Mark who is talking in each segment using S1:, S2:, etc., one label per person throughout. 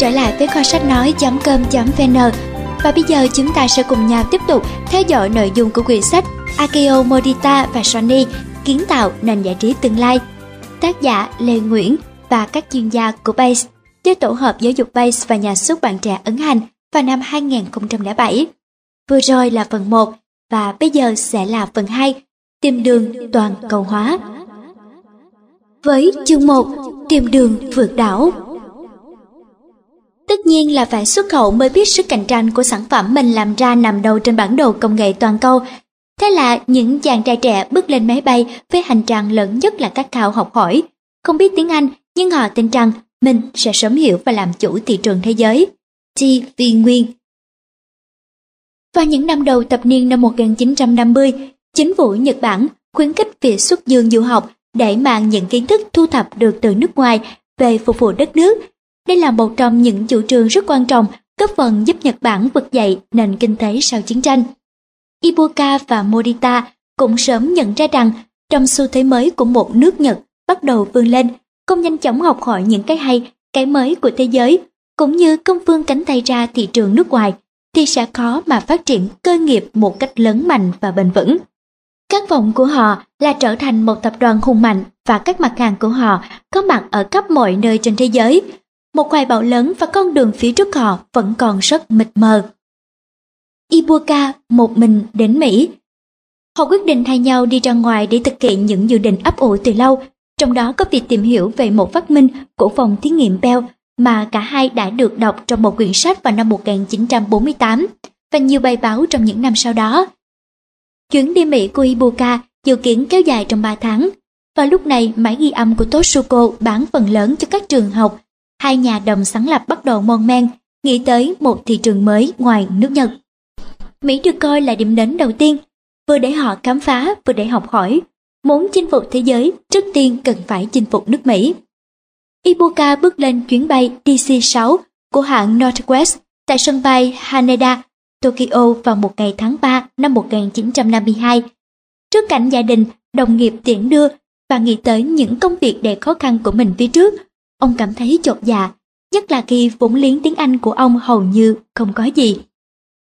S1: trở lại với kho sách nói.com.vn và bây giờ chúng ta sẽ cùng nhau tiếp tục theo dõi nội dung của quyển sách Akio Morita và Sony kiến tạo nền giải trí tương lai. Tác giả Lê Nguyễn và các chuyên gia của Base với tổ hợp giáo dục Base và nhà xuất bản trẻ ấn hành vào năm 2007. Vừa rồi là phần 1 và bây giờ sẽ là phần 2, tìm đường toàn cầu hóa. Với chương 1, tìm đường vượt đảo. Tất nhiên là phải xuất khẩu mới biết sức cạnh tranh của sản phẩm mình làm ra nằm đâu trên bản đồ công nghệ toàn cầu. Thế là những chàng trai trẻ bước lên máy bay với hành trang lớn nhất là các khao học hỏi. Không biết tiếng Anh, nhưng họ tin rằng mình sẽ sớm hiểu và làm chủ thị trường thế giới. T. Vi Nguyên Vào những năm đầu thập niên năm 1950, chính phủ Nhật Bản khuyến khích việc xuất dương du học để mang những kiến thức thu thập được từ nước ngoài về phục vụ đất nước đây là một trong những chủ trương rất quan trọng góp phần giúp Nhật Bản vực dậy nền kinh tế sau chiến tranh. Ibuka và Morita cũng sớm nhận ra rằng trong xu thế mới của một nước Nhật bắt đầu vươn lên, không nhanh chóng học hỏi những cái hay, cái mới của thế giới, cũng như công phương cánh tay ra thị trường nước ngoài, thì sẽ khó mà phát triển cơ nghiệp một cách lớn mạnh và bền vững. Các vọng của họ là trở thành một tập đoàn hùng mạnh và các mặt hàng của họ có mặt ở khắp mọi nơi trên thế giới, một hoài bão lớn và con đường phía trước họ vẫn còn rất mịt mờ. Ibuka một mình đến Mỹ. Họ quyết định thay nhau đi ra ngoài để thực hiện những dự định ấp ủ từ lâu, trong đó có việc tìm hiểu về một phát minh của phòng thí nghiệm Bell mà cả hai đã được đọc trong một quyển sách vào năm 1948 và nhiều bài báo trong những năm sau đó. Chuyến đi Mỹ của Ibuka dự kiến kéo dài trong 3 tháng. và lúc này, máy ghi âm của Toshuko bán phần lớn cho các trường học hai nhà đồng sáng lập bắt đầu mon men, nghĩ tới một thị trường mới ngoài nước Nhật. Mỹ được coi là điểm đến đầu tiên, vừa để họ khám phá vừa để học hỏi. Muốn chinh phục thế giới, trước tiên cần phải chinh phục nước Mỹ. Ibuka bước lên chuyến bay DC-6 của hãng Northwest tại sân bay Haneda, Tokyo vào một ngày tháng 3 năm 1952. Trước cảnh gia đình, đồng nghiệp tiễn đưa và nghĩ tới những công việc đầy khó khăn của mình phía trước, Ông cảm thấy chột dạ, nhất là khi vốn liếng tiếng Anh của ông hầu như không có gì.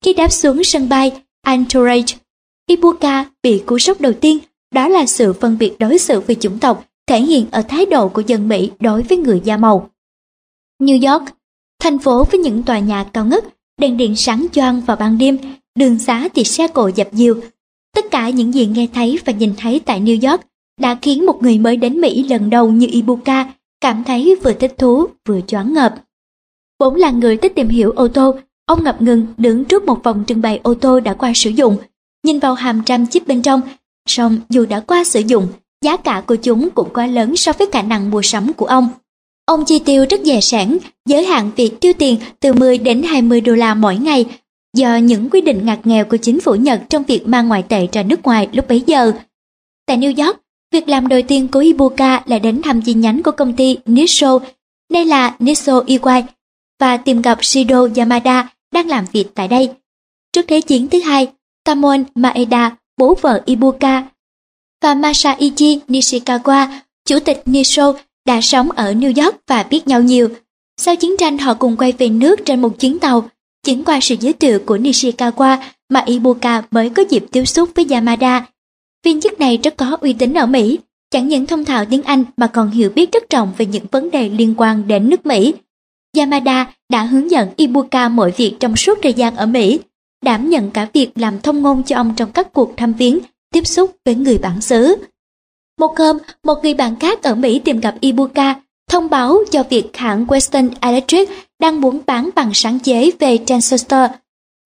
S1: Khi đáp xuống sân bay Anchorage, Ibuka bị cú sốc đầu tiên, đó là sự phân biệt đối xử về chủng tộc thể hiện ở thái độ của dân Mỹ đối với người da màu. New York, thành phố với những tòa nhà cao ngất, đèn điện sáng choang vào ban đêm, đường xá thì xe cộ dập dìu. Tất cả những gì nghe thấy và nhìn thấy tại New York đã khiến một người mới đến Mỹ lần đầu như Ibuka cảm thấy vừa thích thú vừa choáng ngợp. Vốn là người thích tìm hiểu ô tô, ông ngập ngừng đứng trước một vòng trưng bày ô tô đã qua sử dụng, nhìn vào hàm trăm chip bên trong, song dù đã qua sử dụng, giá cả của chúng cũng quá lớn so với khả năng mua sắm của ông. Ông chi tiêu rất dè sẻn, giới hạn việc tiêu tiền từ 10 đến 20 đô la mỗi ngày do những quy định ngặt nghèo của chính phủ Nhật trong việc mang ngoại tệ ra nước ngoài lúc bấy giờ. Tại New York, Việc làm đầu tiên của Ibuka là đến thăm chi nhánh của công ty Nisso, đây là Nisso Iwai, và tìm gặp Shido Yamada đang làm việc tại đây. Trước Thế chiến thứ hai, Tamon Maeda, bố vợ Ibuka, và Masaichi Nishikawa, chủ tịch Nisso, đã sống ở New York và biết nhau nhiều. Sau chiến tranh họ cùng quay về nước trên một chuyến tàu. Chính qua sự giới thiệu của Nishikawa mà Ibuka mới có dịp tiếp xúc với Yamada Viên chức này rất có uy tín ở Mỹ, chẳng những thông thạo tiếng Anh mà còn hiểu biết rất rộng về những vấn đề liên quan đến nước Mỹ. Yamada đã hướng dẫn Ibuka mọi việc trong suốt thời gian ở Mỹ, đảm nhận cả việc làm thông ngôn cho ông trong các cuộc thăm viếng, tiếp xúc với người bản xứ. Một hôm, một người bạn khác ở Mỹ tìm gặp Ibuka, thông báo cho việc hãng Western Electric đang muốn bán bằng sáng chế về transistor.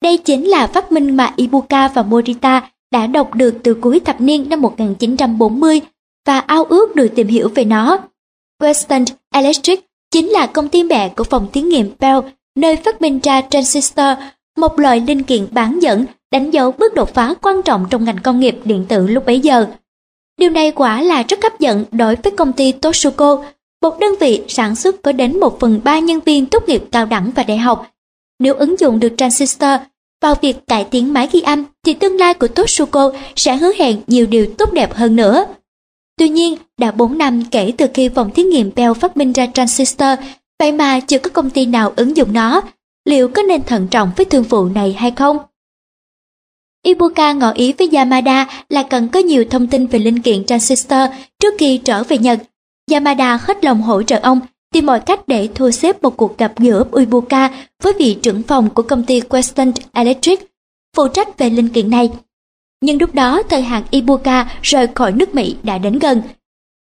S1: Đây chính là phát minh mà Ibuka và Morita đã đọc được từ cuối thập niên năm 1940 và ao ước được tìm hiểu về nó. Western Electric chính là công ty mẹ của phòng thí nghiệm Bell, nơi phát minh ra transistor, một loại linh kiện bán dẫn đánh dấu bước đột phá quan trọng trong ngành công nghiệp điện tử lúc bấy giờ. Điều này quả là rất hấp dẫn đối với công ty Toshuko, một đơn vị sản xuất có đến một phần ba nhân viên tốt nghiệp cao đẳng và đại học. Nếu ứng dụng được transistor vào việc cải tiến máy ghi âm thì tương lai của Toshuko sẽ hứa hẹn nhiều điều tốt đẹp hơn nữa. Tuy nhiên, đã 4 năm kể từ khi phòng thí nghiệm Bell phát minh ra transistor Vậy mà chưa có công ty nào ứng dụng nó, liệu có nên thận trọng với thương vụ này hay không? Ibuka ngỏ ý với Yamada là cần có nhiều thông tin về linh kiện transistor trước khi trở về Nhật. Yamada hết lòng hỗ trợ ông tìm mọi cách để thu xếp một cuộc gặp giữa Uibuka với vị trưởng phòng của công ty Western Electric, phụ trách về linh kiện này. Nhưng lúc đó thời hạn Ibuka rời khỏi nước Mỹ đã đến gần.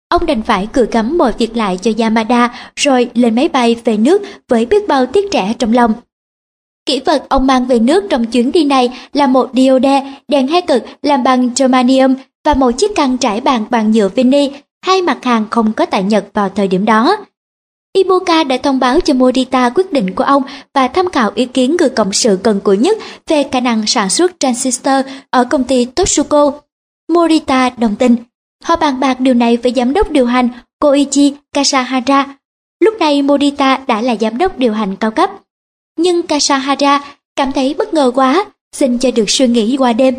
S1: Ông đành phải cử cấm mọi việc lại cho Yamada rồi lên máy bay về nước với biết bao tiếc trẻ trong lòng. Kỹ vật ông mang về nước trong chuyến đi này là một diode đèn hai cực làm bằng germanium và một chiếc căn trải bàn bằng nhựa vini, hai mặt hàng không có tại Nhật vào thời điểm đó. Ibuka đã thông báo cho Morita quyết định của ông và tham khảo ý kiến người cộng sự cần cù nhất về khả năng sản xuất transistor ở công ty Totsuko. Morita đồng tình. Họ bàn bạc điều này với giám đốc điều hành Koichi Kasahara. Lúc này Morita đã là giám đốc điều hành cao cấp. Nhưng Kasahara cảm thấy bất ngờ quá, xin cho được suy nghĩ qua đêm.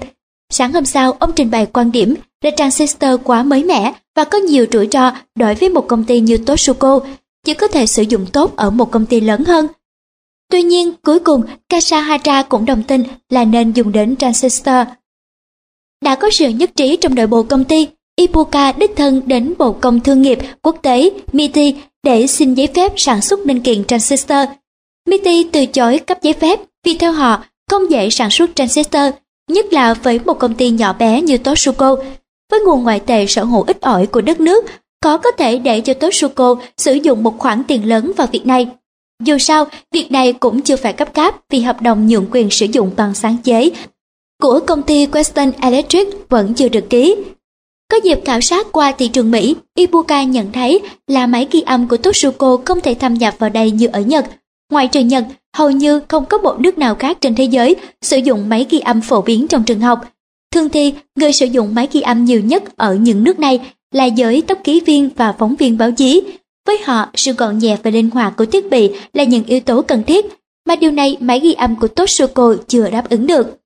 S1: Sáng hôm sau, ông trình bày quan điểm là transistor quá mới mẻ và có nhiều rủi ro đối với một công ty như Totsuko chỉ có thể sử dụng tốt ở một công ty lớn hơn. Tuy nhiên, cuối cùng Kasahara cũng đồng tin là nên dùng đến transistor. Đã có sự nhất trí trong nội bộ công ty, Ibuka đích thân đến Bộ Công Thương nghiệp Quốc tế MITI để xin giấy phép sản xuất linh kiện transistor. MITI từ chối cấp giấy phép vì theo họ không dễ sản xuất transistor, nhất là với một công ty nhỏ bé như Toshuko. Với nguồn ngoại tệ sở hữu ít ỏi của đất nước, có có thể để cho Toshuko sử dụng một khoản tiền lớn vào việc này. Dù sao, việc này cũng chưa phải cấp cáp vì hợp đồng nhượng quyền sử dụng bằng sáng chế của công ty Western Electric vẫn chưa được ký. Có dịp khảo sát qua thị trường Mỹ, Ibuka nhận thấy là máy ghi âm của Toshuko không thể thâm nhập vào đây như ở Nhật. Ngoài trừ Nhật, hầu như không có một nước nào khác trên thế giới sử dụng máy ghi âm phổ biến trong trường học. Thường thì, người sử dụng máy ghi âm nhiều nhất ở những nước này là giới tóc ký viên và phóng viên báo chí. Với họ, sự gọn nhẹ và linh hoạt của thiết bị là những yếu tố cần thiết, mà điều này máy ghi âm của Toshoko chưa đáp ứng được.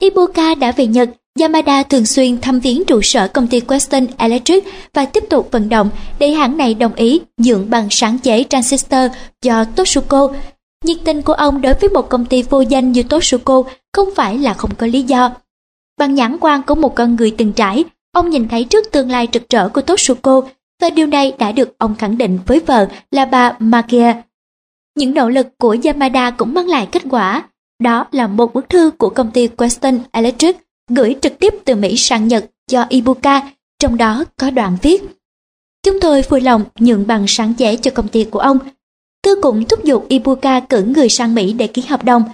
S1: Ibuka đã về Nhật, Yamada thường xuyên thăm viếng trụ sở công ty Western Electric và tiếp tục vận động để hãng này đồng ý nhượng bằng sáng chế transistor cho Toshiko. Nhiệt tình của ông đối với một công ty vô danh như Toshiko không phải là không có lý do. Bằng nhãn quan của một con người từng trải, Ông nhìn thấy trước tương lai rực rỡ của Totsuko và điều này đã được ông khẳng định với vợ là bà Magia. Những nỗ lực của Yamada cũng mang lại kết quả. Đó là một bức thư của công ty Western Electric gửi trực tiếp từ Mỹ sang Nhật cho Ibuka, trong đó có đoạn viết. Chúng tôi vui lòng nhượng bằng sáng chế cho công ty của ông. Thư cũng thúc giục Ibuka cử người sang Mỹ để ký hợp đồng.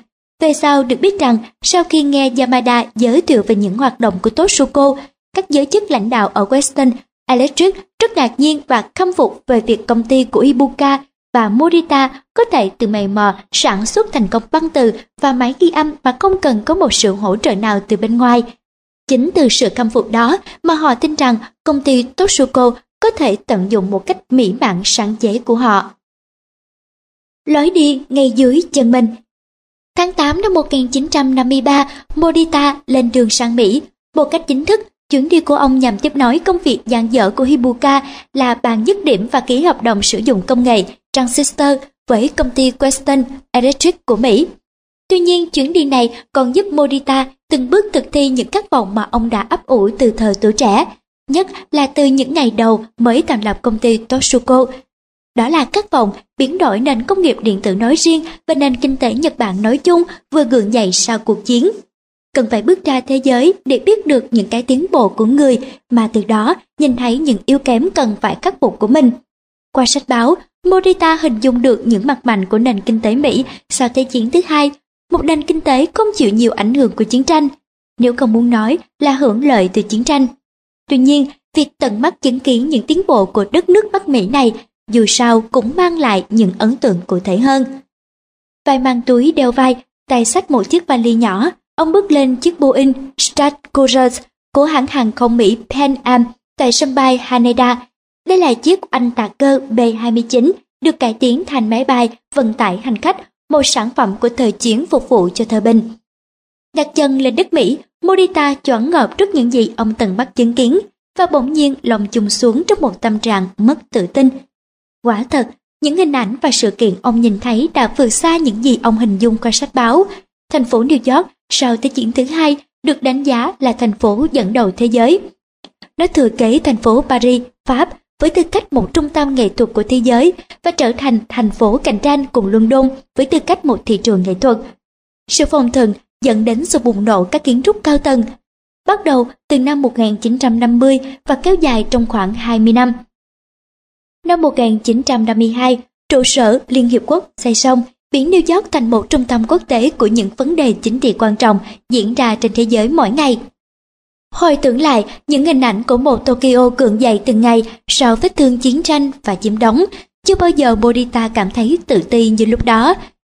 S1: Về sau được biết rằng sau khi nghe Yamada giới thiệu về những hoạt động của Totsuko, các giới chức lãnh đạo ở Western Electric rất ngạc nhiên và khâm phục về việc công ty của Ibuka và Morita có thể từ mày mò sản xuất thành công băng từ và máy ghi âm mà không cần có một sự hỗ trợ nào từ bên ngoài. Chính từ sự khâm phục đó mà họ tin rằng công ty Toshuko có thể tận dụng một cách mỹ mãn sáng chế của họ. Lối đi ngay dưới chân mình Tháng 8 năm 1953, Morita lên đường sang Mỹ. Một cách chính thức, Chuyến đi của ông nhằm tiếp nối công việc dang dở của Hibuka là bàn dứt điểm và ký hợp đồng sử dụng công nghệ transistor với công ty Western Electric của Mỹ. Tuy nhiên, chuyến đi này còn giúp Morita từng bước thực thi những khát vọng mà ông đã ấp ủ từ thời tuổi trẻ, nhất là từ những ngày đầu mới thành lập công ty Totsuko. Đó là khát vọng biến đổi nền công nghiệp điện tử nói riêng và nền kinh tế Nhật Bản nói chung vừa gượng dậy sau cuộc chiến cần phải bước ra thế giới để biết được những cái tiến bộ của người mà từ đó nhìn thấy những yếu kém cần phải khắc phục của mình. Qua sách báo, Morita hình dung được những mặt mạnh của nền kinh tế Mỹ sau Thế chiến thứ hai, một nền kinh tế không chịu nhiều ảnh hưởng của chiến tranh, nếu không muốn nói là hưởng lợi từ chiến tranh. Tuy nhiên, việc tận mắt chứng kiến những tiến bộ của đất nước Bắc Mỹ này dù sao cũng mang lại những ấn tượng cụ thể hơn. Vai mang túi đeo vai, tay sách một chiếc vali nhỏ, Ông bước lên chiếc Boeing Stratcourage của hãng hàng không Mỹ Pan Am tại sân bay Haneda. Đây là chiếc anh tạc cơ B-29 được cải tiến thành máy bay vận tải hành khách, một sản phẩm của thời chiến phục vụ cho thời bình. Đặt chân lên đất Mỹ, Morita choáng ngợp trước những gì ông từng bắt chứng kiến và bỗng nhiên lòng chung xuống trong một tâm trạng mất tự tin. Quả thật, những hình ảnh và sự kiện ông nhìn thấy đã vượt xa những gì ông hình dung qua sách báo. Thành phố New York sau Thế chiến thứ hai được đánh giá là thành phố dẫn đầu thế giới. Nó thừa kế thành phố Paris, Pháp với tư cách một trung tâm nghệ thuật của thế giới và trở thành thành phố cạnh tranh cùng London với tư cách một thị trường nghệ thuật. Sự phong thần dẫn đến sự bùng nổ các kiến trúc cao tầng, bắt đầu từ năm 1950 và kéo dài trong khoảng 20 năm. Năm 1952, trụ sở Liên Hiệp Quốc xây xong, biến New York thành một trung tâm quốc tế của những vấn đề chính trị quan trọng diễn ra trên thế giới mỗi ngày. Hồi tưởng lại những hình ảnh của một Tokyo cường dậy từng ngày sau vết thương chiến tranh và chiếm đóng, chưa bao giờ Bodita cảm thấy tự ti như lúc đó.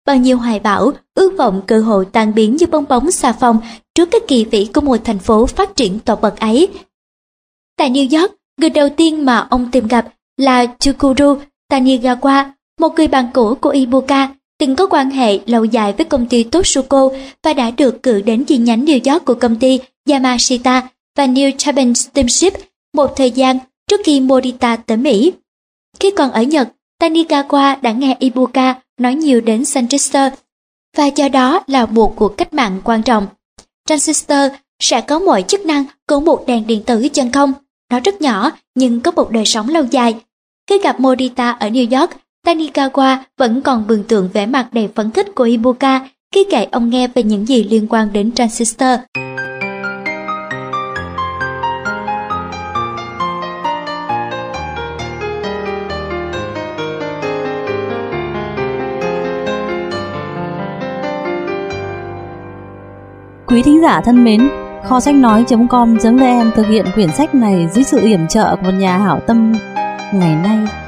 S1: Bao nhiêu hoài bão, ước vọng cơ hội tan biến như bong bóng xà phòng trước các kỳ vĩ của một thành phố phát triển tột bậc ấy. Tại New York, người đầu tiên mà ông tìm gặp là Chukuru Tanigawa, một người bạn cũ của Ibuka, từng có quan hệ lâu dài với công ty Totsuko và đã được cử đến chi nhánh New York của công ty Yamashita và New Japan Steamship một thời gian trước khi Morita tới Mỹ. Khi còn ở Nhật, Tanigawa đã nghe Ibuka nói nhiều đến Transistor và do đó là một cuộc cách mạng quan trọng. Transistor sẽ có mọi chức năng của một đèn điện tử chân không. Nó rất nhỏ nhưng có một đời sống lâu dài. Khi gặp Morita ở New York, Tanikawa vẫn còn bừng tượng vẻ mặt đầy phấn khích của Ibuka khi kể ông nghe về những gì liên quan đến Transistor.
S2: Quý thính giả thân mến, kho sách nói.com.vn thực hiện quyển sách này dưới sự yểm trợ của một nhà hảo tâm. Ngày nay,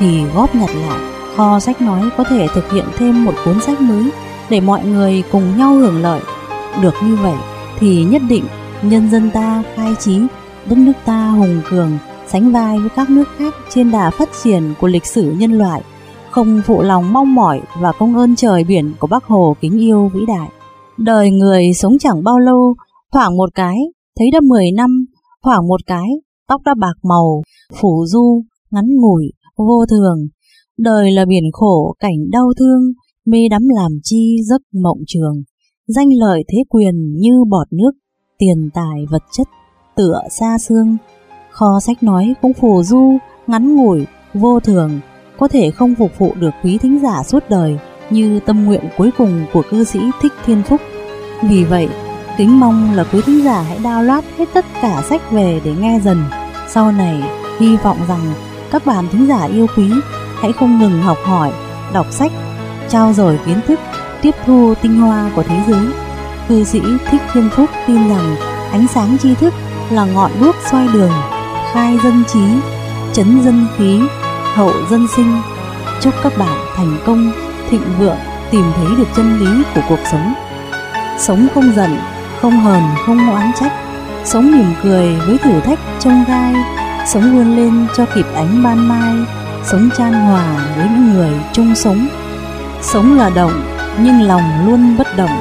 S2: thì góp nhặt lại kho sách nói có thể thực hiện thêm một cuốn sách mới để mọi người cùng nhau hưởng lợi được như vậy thì nhất định nhân dân ta khai trí đất nước ta hùng cường sánh vai với các nước khác trên đà phát triển của lịch sử nhân loại không phụ lòng mong mỏi và công ơn trời biển của bác Hồ kính yêu vĩ đại. Đời người sống chẳng bao lâu, thoảng một cái, thấy đã 10 năm, thoảng một cái, tóc đã bạc màu, phủ du, ngắn ngủi, vô thường. Đời là biển khổ, cảnh đau thương, mê đắm làm chi giấc mộng trường. Danh lợi thế quyền như bọt nước, tiền tài vật chất, tựa xa xương. Kho sách nói cũng phù du, ngắn ngủi, vô thường, có thể không phục vụ được quý thính giả suốt đời như tâm nguyện cuối cùng của cư sĩ Thích Thiên Phúc. Vì vậy, kính mong là quý thính giả hãy download hết tất cả sách về để nghe dần. Sau này, hy vọng rằng các bạn thính giả yêu quý hãy không ngừng học hỏi, đọc sách, trao dồi kiến thức, tiếp thu tinh hoa của thế giới. Cư sĩ Thích Thiên Phúc tin rằng ánh sáng tri thức là ngọn đuốc soi đường, khai dân trí, chấn dân khí, hậu dân sinh. Chúc các bạn thành công thịnh vượng tìm thấy được chân lý của cuộc sống sống không giận không hờn không oán trách sống mỉm cười với thử thách trông gai sống vươn lên cho kịp ánh ban mai, sống chan hòa với những người chung sống. Sống là động, nhưng lòng luôn bất động.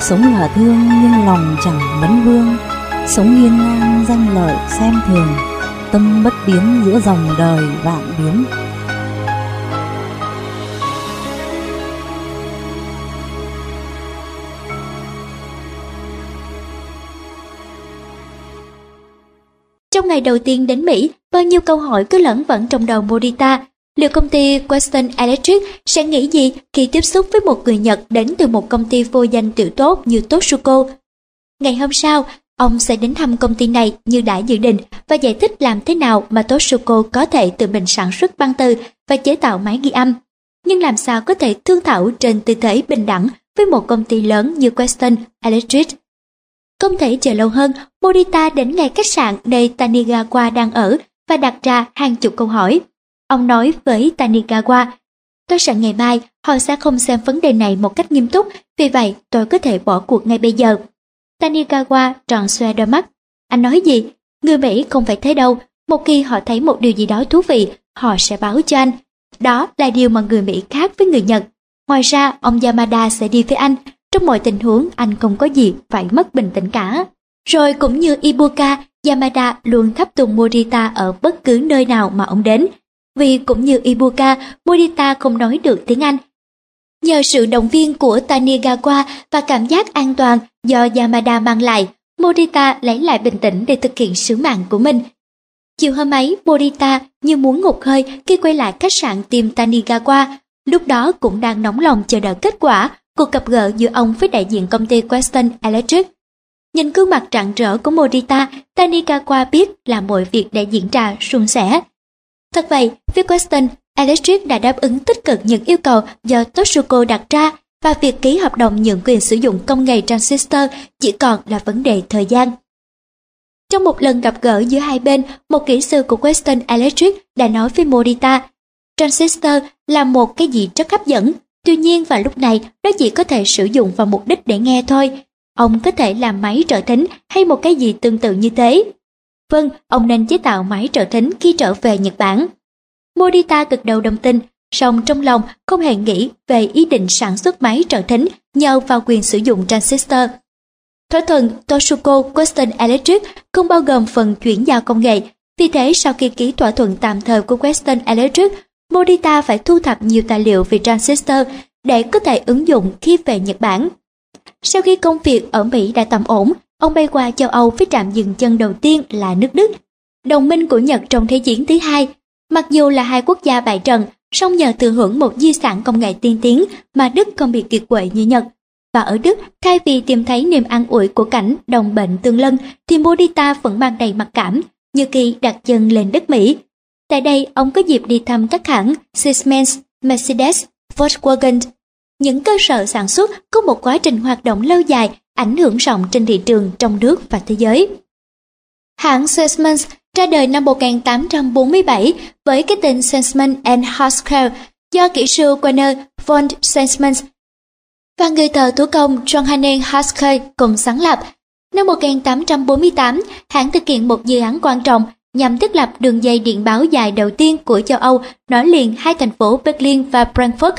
S2: Sống là thương, nhưng lòng chẳng vấn vương. Sống hiên ngang, danh lợi, xem thường. Tâm bất biến giữa dòng đời vạn biến.
S1: Trong ngày đầu tiên đến Mỹ, bao nhiêu câu hỏi cứ lẫn vẩn trong đầu Morita. Liệu công ty Western Electric sẽ nghĩ gì khi tiếp xúc với một người Nhật đến từ một công ty vô danh tiểu tốt như Totsuko? Ngày hôm sau, ông sẽ đến thăm công ty này như đã dự định và giải thích làm thế nào mà Totsuko có thể tự mình sản xuất băng từ và chế tạo máy ghi âm. Nhưng làm sao có thể thương thảo trên tư thế bình đẳng với một công ty lớn như Western Electric? Không thể chờ lâu hơn, Morita đến ngay khách sạn nơi Tanigawa đang ở và đặt ra hàng chục câu hỏi. Ông nói với Tanigawa, Tôi sợ ngày mai họ sẽ không xem vấn đề này một cách nghiêm túc, vì vậy tôi có thể bỏ cuộc ngay bây giờ. Tanikawa tròn xoe đôi mắt. Anh nói gì? Người Mỹ không phải thế đâu. Một khi họ thấy một điều gì đó thú vị, họ sẽ báo cho anh. Đó là điều mà người Mỹ khác với người Nhật. Ngoài ra, ông Yamada sẽ đi với anh. Trong mọi tình huống, anh không có gì phải mất bình tĩnh cả. Rồi cũng như Ibuka, Yamada luôn thắp tùng Morita ở bất cứ nơi nào mà ông đến. Vì cũng như Ibuka, Morita không nói được tiếng Anh. Nhờ sự động viên của Tanigawa và cảm giác an toàn do Yamada mang lại, Morita lấy lại bình tĩnh để thực hiện sứ mạng của mình. Chiều hôm ấy, Morita như muốn ngục hơi khi quay lại khách sạn tìm Tanigawa. Lúc đó cũng đang nóng lòng chờ đợi kết quả cuộc gặp gỡ giữa ông với đại diện công ty Western Electric. Nhìn gương mặt rạng rỡ của Morita, Tanikawa biết là mọi việc đã diễn ra suôn sẻ. Thật vậy, phía Western Electric đã đáp ứng tích cực những yêu cầu do Toshuko đặt ra và việc ký hợp đồng nhượng quyền sử dụng công nghệ transistor chỉ còn là vấn đề thời gian. Trong một lần gặp gỡ giữa hai bên, một kỹ sư của Western Electric đã nói với Morita, transistor là một cái gì rất hấp dẫn, tuy nhiên vào lúc này nó chỉ có thể sử dụng vào mục đích để nghe thôi. Ông có thể làm máy trợ thính hay một cái gì tương tự như thế. Vâng, ông nên chế tạo máy trợ thính khi trở về Nhật Bản. Morita cực đầu đồng tin, song trong lòng không hề nghĩ về ý định sản xuất máy trợ thính nhờ vào quyền sử dụng transistor. Thỏa thuận Toshuko Western Electric không bao gồm phần chuyển giao công nghệ, vì thế sau khi ký thỏa thuận tạm thời của Western Electric, Morita phải thu thập nhiều tài liệu về transistor để có thể ứng dụng khi về Nhật Bản. Sau khi công việc ở Mỹ đã tầm ổn, ông bay qua châu Âu với trạm dừng chân đầu tiên là nước Đức, đồng minh của Nhật trong Thế chiến thứ hai. Mặc dù là hai quốc gia bại trận, song nhờ thừa hưởng một di sản công nghệ tiên tiến mà Đức không bị kiệt quệ như Nhật. Và ở Đức, thay vì tìm thấy niềm an ủi của cảnh đồng bệnh tương lân, thì Modita vẫn mang đầy mặc cảm, như khi đặt chân lên đất Mỹ. Tại đây, ông có dịp đi thăm các hãng Siemens, Mercedes, Volkswagen. Những cơ sở sản xuất có một quá trình hoạt động lâu dài, ảnh hưởng rộng trên thị trường trong nước và thế giới. Hãng Siemens ra đời năm 1847 với cái tên Siemens and Haskell do kỹ sư Werner von Siemens và người thợ thủ công Johannes Haskell cùng sáng lập. Năm 1848, hãng thực hiện một dự án quan trọng nhằm thiết lập đường dây điện báo dài đầu tiên của châu Âu nối liền hai thành phố Berlin và Frankfurt.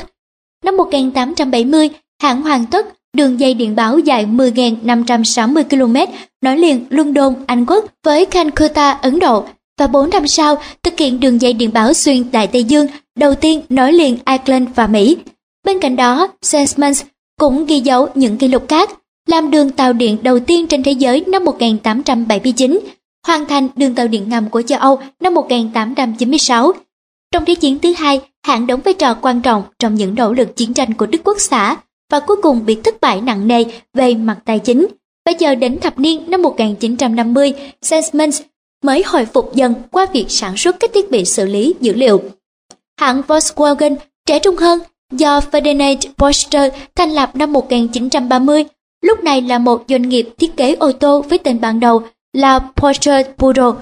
S1: Năm 1870, hãng hoàn tất đường dây điện báo dài 10.560 km nối liền London, Anh Quốc với Calcutta, Ấn Độ và 4 năm sau thực hiện đường dây điện báo xuyên Đại Tây Dương đầu tiên nối liền Ireland và Mỹ. Bên cạnh đó, Siemens cũng ghi dấu những kỷ lục khác, làm đường tàu điện đầu tiên trên thế giới năm 1879, hoàn thành đường tàu điện ngầm của châu Âu năm 1896. Trong Thế chiến thứ hai, hãng đóng vai trò quan trọng trong những nỗ lực chiến tranh của Đức Quốc xã và cuối cùng bị thất bại nặng nề về mặt tài chính. Bây giờ đến thập niên năm 1950, Siemens mới hồi phục dần qua việc sản xuất các thiết bị xử lý dữ liệu. Hãng Volkswagen trẻ trung hơn do Ferdinand Porsche thành lập năm 1930, lúc này là một doanh nghiệp thiết kế ô tô với tên ban đầu là Porsche Puro.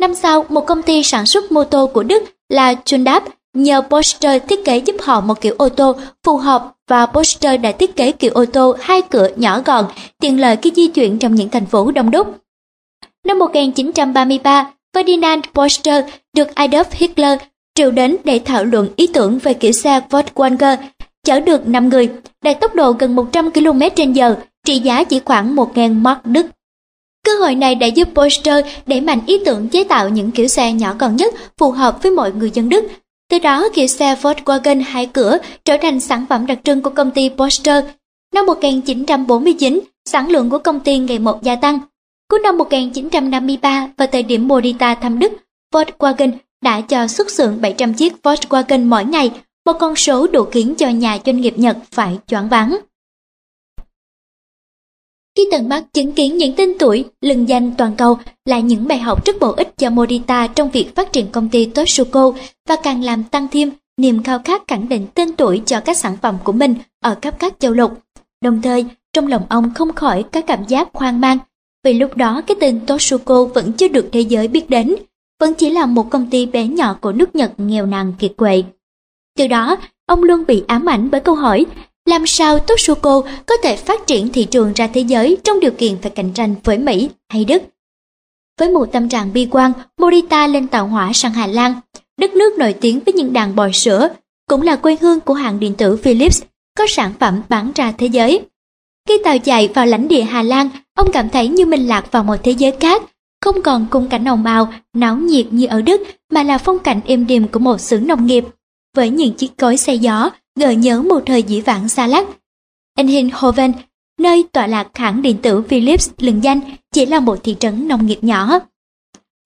S1: Năm sau, một công ty sản xuất mô tô của Đức là Chundab nhờ Porsche thiết kế giúp họ một kiểu ô tô phù hợp và Porsche đã thiết kế kiểu ô tô hai cửa nhỏ gọn, tiện lợi khi di chuyển trong những thành phố đông đúc. Năm 1933, Ferdinand Porsche được Adolf Hitler triệu đến để thảo luận ý tưởng về kiểu xe Volkswagen chở được 5 người, đạt tốc độ gần 100 km h trị giá chỉ khoảng 1.000 mark Đức. Cơ hội này đã giúp Porsche đẩy mạnh ý tưởng chế tạo những kiểu xe nhỏ gọn nhất phù hợp với mọi người dân Đức. Từ đó, kiểu xe Volkswagen hai cửa trở thành sản phẩm đặc trưng của công ty Porsche. Năm 1949, sản lượng của công ty ngày một gia tăng. Cuối năm 1953, vào thời điểm Morita thăm Đức, Volkswagen đã cho xuất xưởng 700 chiếc Volkswagen mỗi ngày, một con số đủ khiến cho nhà doanh nghiệp Nhật phải choáng váng. Khi tận mắt chứng kiến những tên tuổi, lừng danh toàn cầu là những bài học rất bổ ích cho Morita trong việc phát triển công ty Toshuko và càng làm tăng thêm niềm khao khát khẳng định tên tuổi cho các sản phẩm của mình ở khắp các châu lục. Đồng thời, trong lòng ông không khỏi có cảm giác hoang mang, vì lúc đó cái tên Toshuko vẫn chưa được thế giới biết đến, vẫn chỉ là một công ty bé nhỏ của nước Nhật nghèo nàn kiệt quệ. Từ đó, ông luôn bị ám ảnh bởi câu hỏi làm sao Toshuko có thể phát triển thị trường ra thế giới trong điều kiện phải cạnh tranh với Mỹ hay Đức. Với một tâm trạng bi quan, Morita lên tàu hỏa sang Hà Lan, đất nước nổi tiếng với những đàn bò sữa, cũng là quê hương của hãng điện tử Philips, có sản phẩm bán ra thế giới. Khi tàu chạy vào lãnh địa Hà Lan, ông cảm thấy như mình lạc vào một thế giới khác, không còn cung cảnh nồng ào, náo nhiệt như ở Đức, mà là phong cảnh êm đềm của một xứ nông nghiệp. Với những chiếc cối xe gió, gợi nhớ một thời dĩ vãng xa lắc. Eindhoven, nơi tọa lạc hãng điện tử Philips lừng danh, chỉ là một thị trấn nông nghiệp nhỏ.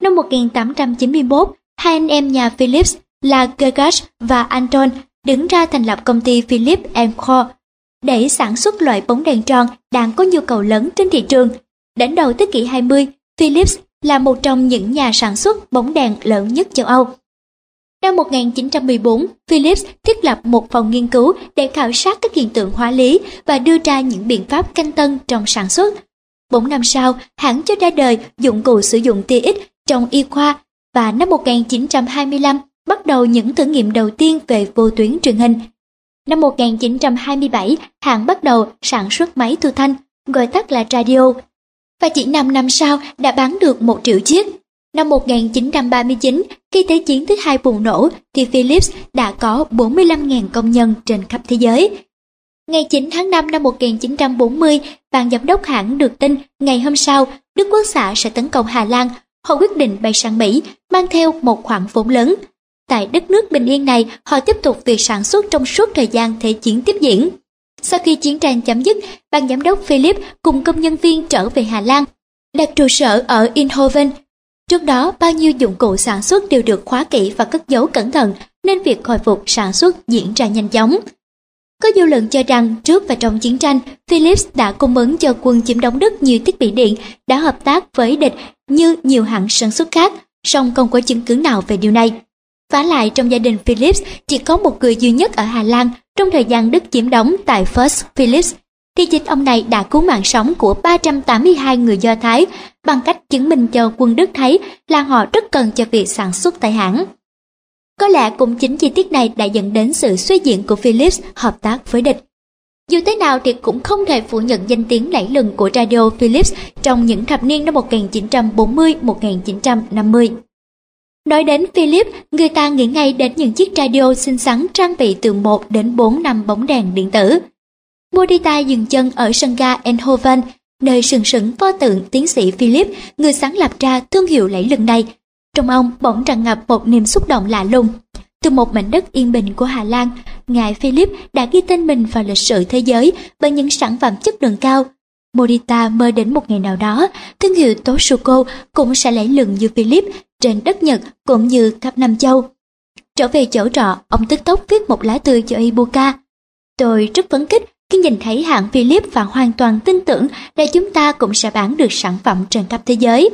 S1: Năm 1891, hai anh em nhà Philips là Gergash và Anton đứng ra thành lập công ty Philips Co để sản xuất loại bóng đèn tròn đang có nhu cầu lớn trên thị trường. Đến đầu thế kỷ 20, Philips là một trong những nhà sản xuất bóng đèn lớn nhất châu Âu. Năm 1914, Philips thiết lập một phòng nghiên cứu để khảo sát các hiện tượng hóa lý và đưa ra những biện pháp canh tân trong sản xuất. Bốn năm sau, hãng cho ra đời dụng cụ sử dụng tia X trong y khoa và năm 1925 bắt đầu những thử nghiệm đầu tiên về vô tuyến truyền hình. Năm 1927, hãng bắt đầu sản xuất máy thu thanh, gọi tắt là radio, và chỉ 5 năm sau đã bán được một triệu chiếc. Năm 1939, khi Thế chiến thứ hai bùng nổ, thì Philips đã có 45.000 công nhân trên khắp thế giới. Ngày 9 tháng 5 năm 1940, ban giám đốc hãng được tin ngày hôm sau Đức Quốc xã sẽ tấn công Hà Lan. Họ quyết định bay sang Mỹ, mang theo một khoản vốn lớn. Tại đất nước bình yên này, họ tiếp tục việc sản xuất trong suốt thời gian Thế chiến tiếp diễn. Sau khi chiến tranh chấm dứt, ban giám đốc Philip cùng công nhân viên trở về Hà Lan, đặt trụ sở ở Inhoven. Trước đó, bao nhiêu dụng cụ sản xuất đều được khóa kỹ và cất giấu cẩn thận, nên việc hồi phục sản xuất diễn ra nhanh chóng. Có dư luận cho rằng trước và trong chiến tranh, Philips đã cung ứng cho quân chiếm đóng Đức nhiều thiết bị điện, đã hợp tác với địch như nhiều hãng sản xuất khác, song không có chứng cứ nào về điều này. Vả lại trong gia đình Philips chỉ có một người duy nhất ở Hà Lan trong thời gian Đức chiếm đóng tại First Philips. Thì chính ông này đã cứu mạng sống của 382 người Do Thái bằng cách chứng minh cho quân Đức thấy là họ rất cần cho việc sản xuất tại hãng. Có lẽ cũng chính chi tiết này đã dẫn đến sự suy diễn của Philips hợp tác với địch. Dù thế nào thì cũng không thể phủ nhận danh tiếng lẫy lừng của radio Philips trong những thập niên năm 1940-1950. Nói đến Philips, người ta nghĩ ngay đến những chiếc radio xinh xắn trang bị từ 1 đến 4 năm bóng đèn điện tử. Modita dừng chân ở sân ga Eindhoven, nơi sừng sững pho tượng tiến sĩ Philip, người sáng lập ra thương hiệu lẫy lừng này. Trong ông bỗng tràn ngập một niềm xúc động lạ lùng. Từ một mảnh đất yên bình của Hà Lan, ngài Philip đã ghi tên mình vào lịch sử thế giới bởi những sản phẩm chất lượng cao. Morita mơ đến một ngày nào đó, thương hiệu Toshuko cũng sẽ lẫy lừng như Philip trên đất Nhật cũng như khắp Nam Châu. Trở về chỗ trọ, ông tức tốc viết một lá thư cho Ibuka. Tôi rất phấn khích khi nhìn thấy hãng Philip và hoàn toàn tin tưởng là chúng ta cũng sẽ bán được sản phẩm trên khắp thế giới.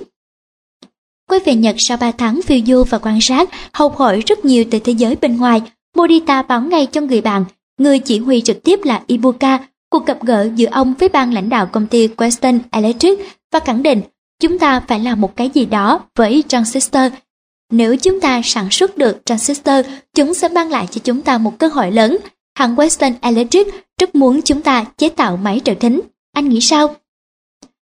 S1: Quay về Nhật sau 3 tháng phiêu du và quan sát, học hỏi rất nhiều từ thế giới bên ngoài, Morita báo ngay cho người bạn, người chỉ huy trực tiếp là Ibuka, cuộc gặp gỡ giữa ông với ban lãnh đạo công ty Western Electric và khẳng định chúng ta phải làm một cái gì đó với transistor. Nếu chúng ta sản xuất được transistor, chúng sẽ mang lại cho chúng ta một cơ hội lớn. Hãng Western Electric rất muốn chúng ta chế tạo máy trợ thính. Anh nghĩ sao?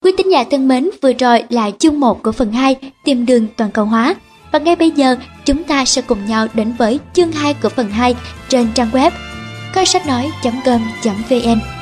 S1: Quý tín giả thân mến, vừa rồi là chương 1 của phần 2 tìm đường toàn cầu hóa. Và ngay bây giờ, chúng ta sẽ cùng nhau đến với chương 2 của phần 2 trên trang web coi sách nói.com.vn